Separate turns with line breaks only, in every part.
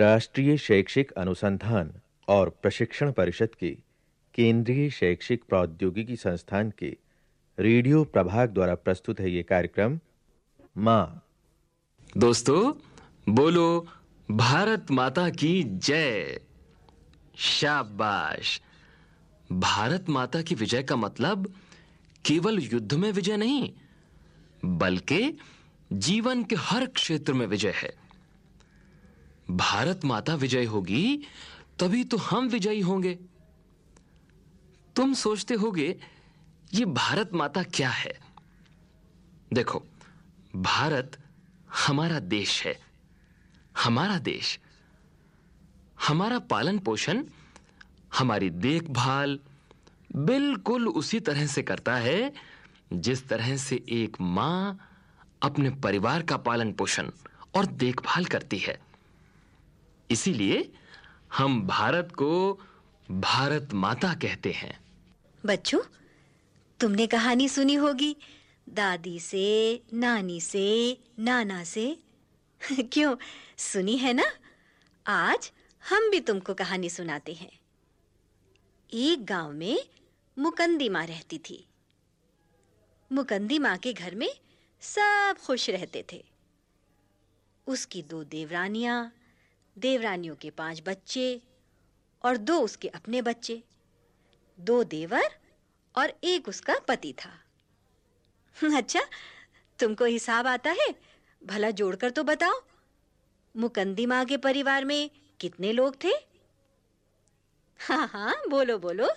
राष्ट्रीय शैक्षिक अनुसंधान और प्रशिक्षण परिषद के केंद्रीय शैक्षिक प्रौद्योगिकी संस्थान के रेडियो प्रभाग द्वारा प्रस्तुत है यह कार्यक्रम मां दोस्तों बोलो भारत माता की जय शाबाश भारत माता की विजय का मतलब केवल युद्ध में विजय नहीं बल्कि जीवन के हर क्षेत्र में विजय है भारत माता विजय होगी तभी तो हम विजयी होंगे तुम सोचते होगे ये भारत माता क्या है देखो भारत हमारा देश है हमारा देश हमारा पालन पोषण हमारी देखभाल बिल्कुल उसी तरह से करता है जिस तरह से एक मां अपने परिवार का पालन पोषण और देखभाल करती है इसीलिए हम भारत को भारत माता कहते हैं
बच्चों तुमने कहानी सुनी होगी दादी से नानी से नाना से क्यों सुनी है ना आज हम भी तुमको कहानी सुनाते हैं एक गांव में मुकंदी मां रहती थी मुकंदी मां के घर में सब खुश रहते थे उसकी दो देवरानियां देवरानियों के पांच बच्चे और दो उसके अपने बच्चे दो देवर और एक उसका पति था अच्छा तुमको हिसाब आता है भला जोड़कर तो बताओ मुकंदी माँ के परिवार में कितने लोग थे हाँ हाँ बोलो बोलो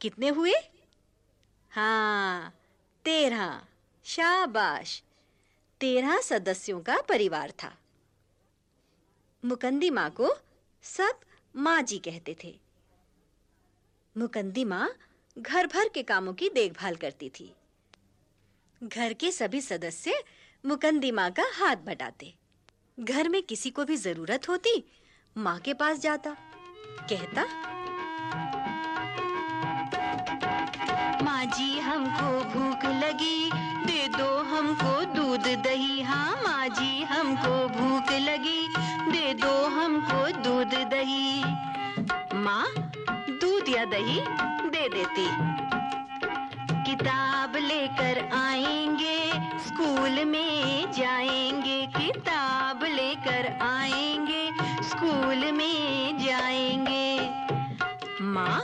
कितने हुए हाँ तेरह शाबाश तेरह सदस्यों का परिवार था मुकंदी माँ को सब माँ जी कहते थे मुकंदी माँ घर भर के कामों की देखभाल करती थी घर के सभी सदस्य मुकंदी माँ का हाथ बटाते घर में किसी को भी जरूरत होती माँ के पास जाता कहता माँ जी हमको भूख लगी दे दो हमको दूध दही हाँ माँ जी दही दे देती किताब लेकर आएंगे स्कूल में जाएंगे किताब लेकर आएंगे स्कूल में जाएंगे माँ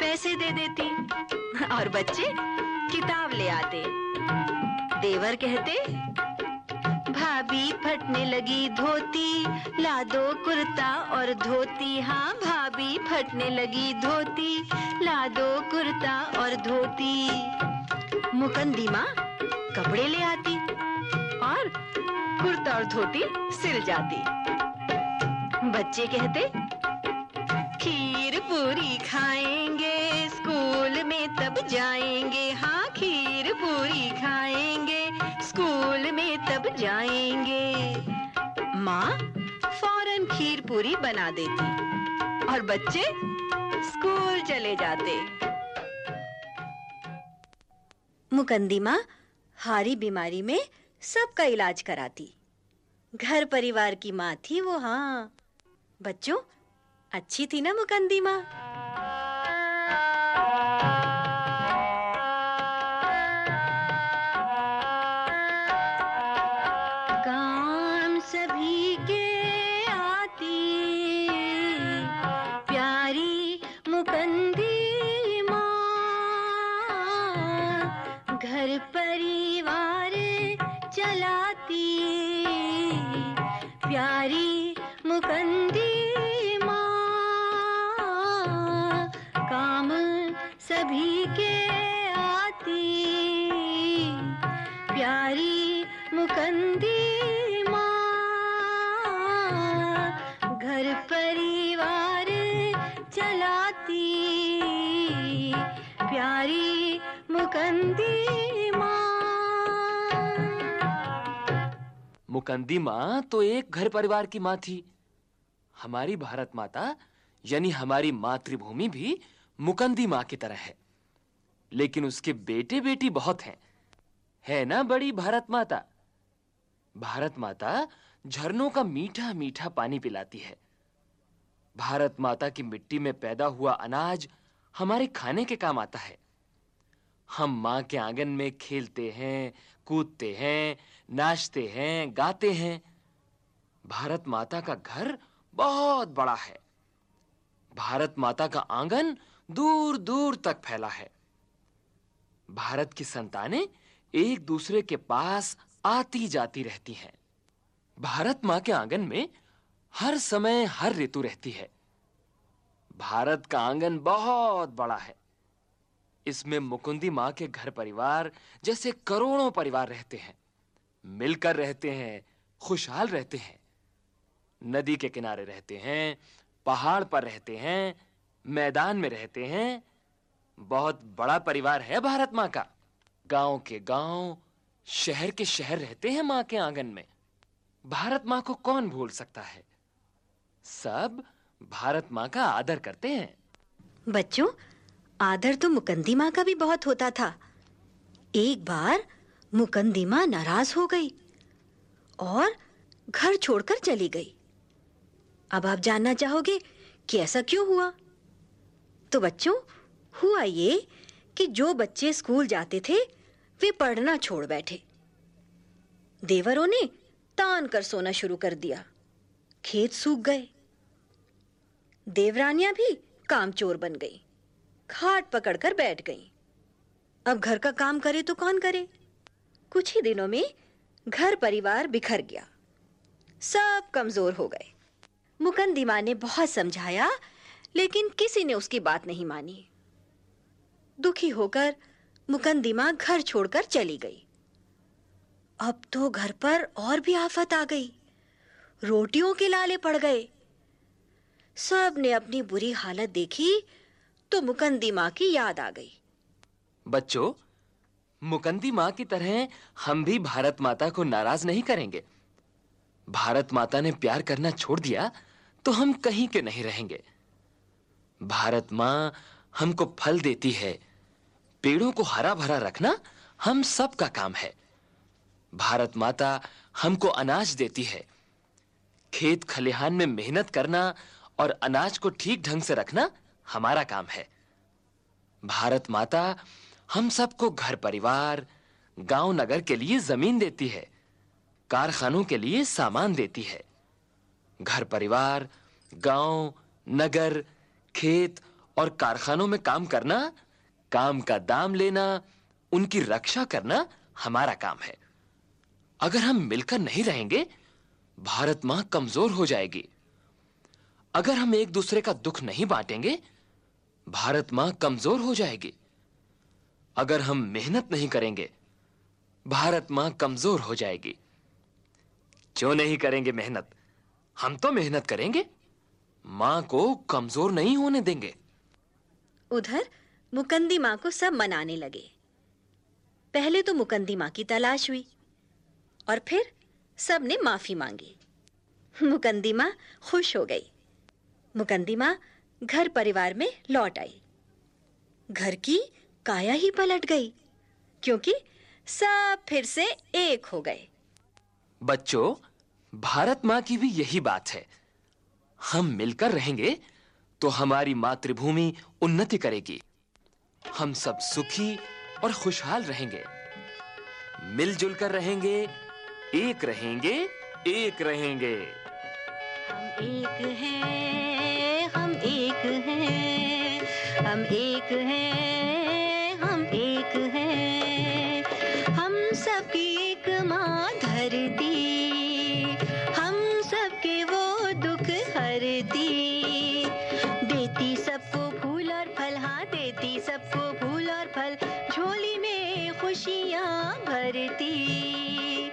पैसे दे देती और बच्चे किताब ले आते देवर कहते भाभी फटने लगी धोती ला दो कुर्ता और धोती हाँ भाभी फटने लगी धोती ला दो कुर्ता और धोती मुकंदी माँ कपड़े ले आती और कुर्ता और धोती सिल जाती बच्चे कहते खीर पूरी खाएंगे स्कूल में तब जाएंगे हाँ खीर पूरी खाएंगे पूरी बना देती और बच्चे स्कूल चले जाते मुकंदिमा हारी बीमारी में सबका इलाज कराती घर परिवार की माँ थी वो हाँ बच्चों अच्छी थी ना मुकंदीमा के आती प्यारी मुकंदी माँ घर परिवार चलाती प्यारी मुकंदी माँ
मुकंदी माँ तो एक घर परिवार की माँ थी हमारी भारत माता यानी हमारी मातृभूमि भी मुकंदी माँ की तरह है लेकिन उसके बेटे बेटी बहुत हैं है ना बड़ी भारत माता भारत माता झरनों का मीठा मीठा पानी पिलाती है भारत माता की मिट्टी में पैदा हुआ अनाज हमारे खाने के काम आता है हम मां के आंगन में खेलते हैं कूदते हैं नाचते हैं गाते हैं भारत माता का घर बहुत बड़ा है भारत माता का आंगन दूर-दूर तक फैला है भारत की संतानें एक दूसरे के पास आती जाती रहती हैं भारत मां के आंगन में हर समय हर ऋतु रहती है भारत का आंगन बहुत बड़ा है इसमें मुकुंदी मां के घर परिवार जैसे करोड़ों परिवार रहते हैं मिलकर रहते हैं खुशहाल रहते हैं नदी के किनारे रहते हैं पहाड़ पर रहते हैं मैदान में रहते हैं बहुत बड़ा परिवार है भारत माँ का गांव के गांव शहर के शहर रहते हैं माँ के आंगन में भारत माँ को कौन भूल सकता है सब भारत माँ का आदर करते हैं बच्चों
आदर तो मुकंदी माँ का भी बहुत होता था एक बार मुकंदी माँ नाराज हो गई और घर छोड़कर चली गई अब आप जानना चाहोगे कि ऐसा क्यों हुआ तो बच्चों हुआ ये कि जो बच्चे स्कूल जाते थे वे पढ़ना छोड़ बैठे देवरों ने तान कर सोना शुरू कर दिया खेत सूख गए देवरानियां भी कामचोर बन गई खाट पकड़कर बैठ गई अब घर का काम करे तो कौन करे कुछ ही दिनों में घर परिवार बिखर गया सब कमजोर हो गए मुकंदिमा ने बहुत समझाया लेकिन किसी ने उसकी बात नहीं मानी दुखी होकर मुकंदिमा घर छोड़कर चली गई अब तो घर पर और भी आफत आ गई रोटियों के लाले पड़ गए सब ने अपनी बुरी हालत देखी तो मुकंदी
माँ की याद आ गई बच्चों मुकंदी माँ की तरह हम भी भारत माता को नाराज नहीं करेंगे भारत माता ने प्यार करना छोड़ दिया तो हम कहीं के नहीं रहेंगे भारत माँ हमको फल देती है पेड़ों को हरा भरा रखना हम सब का काम है भारत माता हमको अनाज देती है खेत खलिहान में मेहनत करना और अनाज को ठीक ढंग से रखना हमारा काम है भारत माता हम सबको घर परिवार गांव नगर के लिए जमीन देती है कारखानों के लिए सामान देती है घर परिवार गांव नगर खेत और कारखानों में काम करना काम का दाम लेना उनकी रक्षा करना हमारा काम है अगर हम मिलकर नहीं रहेंगे भारत मां कमजोर हो जाएगी अगर हम एक दूसरे का दुख नहीं बांटेंगे भारत मां कमजोर हो जाएगी अगर हम मेहनत नहीं करेंगे भारत मां कमजोर हो जाएगी क्यों नहीं करेंगे मेहनत हम तो मेहनत करेंगे मां को कमजोर नहीं होने देंगे उधर
मुकंदी माँ को सब मनाने लगे पहले तो मुकंदी माँ की तलाश हुई और फिर सब ने माफ़ी मांगी मुकंदी माँ खुश हो गई मुकंदी माँ घर परिवार में लौट आई घर की काया ही पलट गई क्योंकि सब फिर से एक हो गए
बच्चों भारत माँ की भी यही बात है हम मिलकर रहेंगे तो हमारी मातृभूमि उन्नति करेगी हम सब सुखी और खुशहाल रहेंगे मिलजुल कर रहेंगे एक रहेंगे एक रहेंगे
हम एक हैं हम एक हैं हम एक हैं खुशियाँ भरती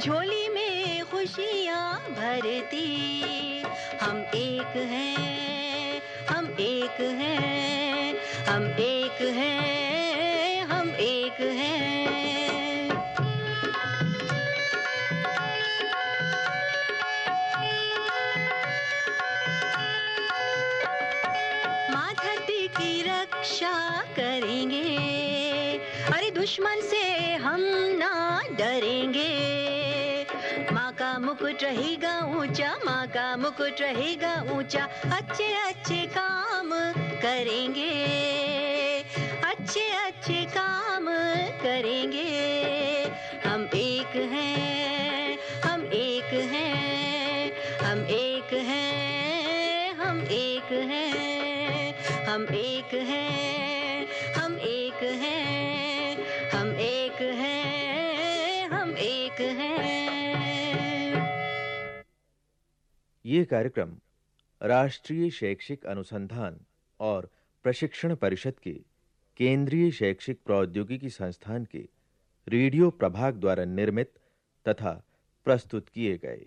झोली में खुशियाँ भरती हम एक हैं हम एक हैं हम एक हैं दुश्मन से हम ना डरेंगे माँ का मुकुट रहेगा ऊंचा माँ का मुकुट रहेगा ऊंचा अच्छे अच्छे काम करेंगे अच्छे अच्छे काम करेंगे
ये कार्यक्रम राष्ट्रीय शैक्षिक अनुसंधान और प्रशिक्षण परिषद के केंद्रीय शैक्षिक प्रौद्योगिकी संस्थान के रेडियो प्रभाग द्वारा निर्मित तथा प्रस्तुत किए गए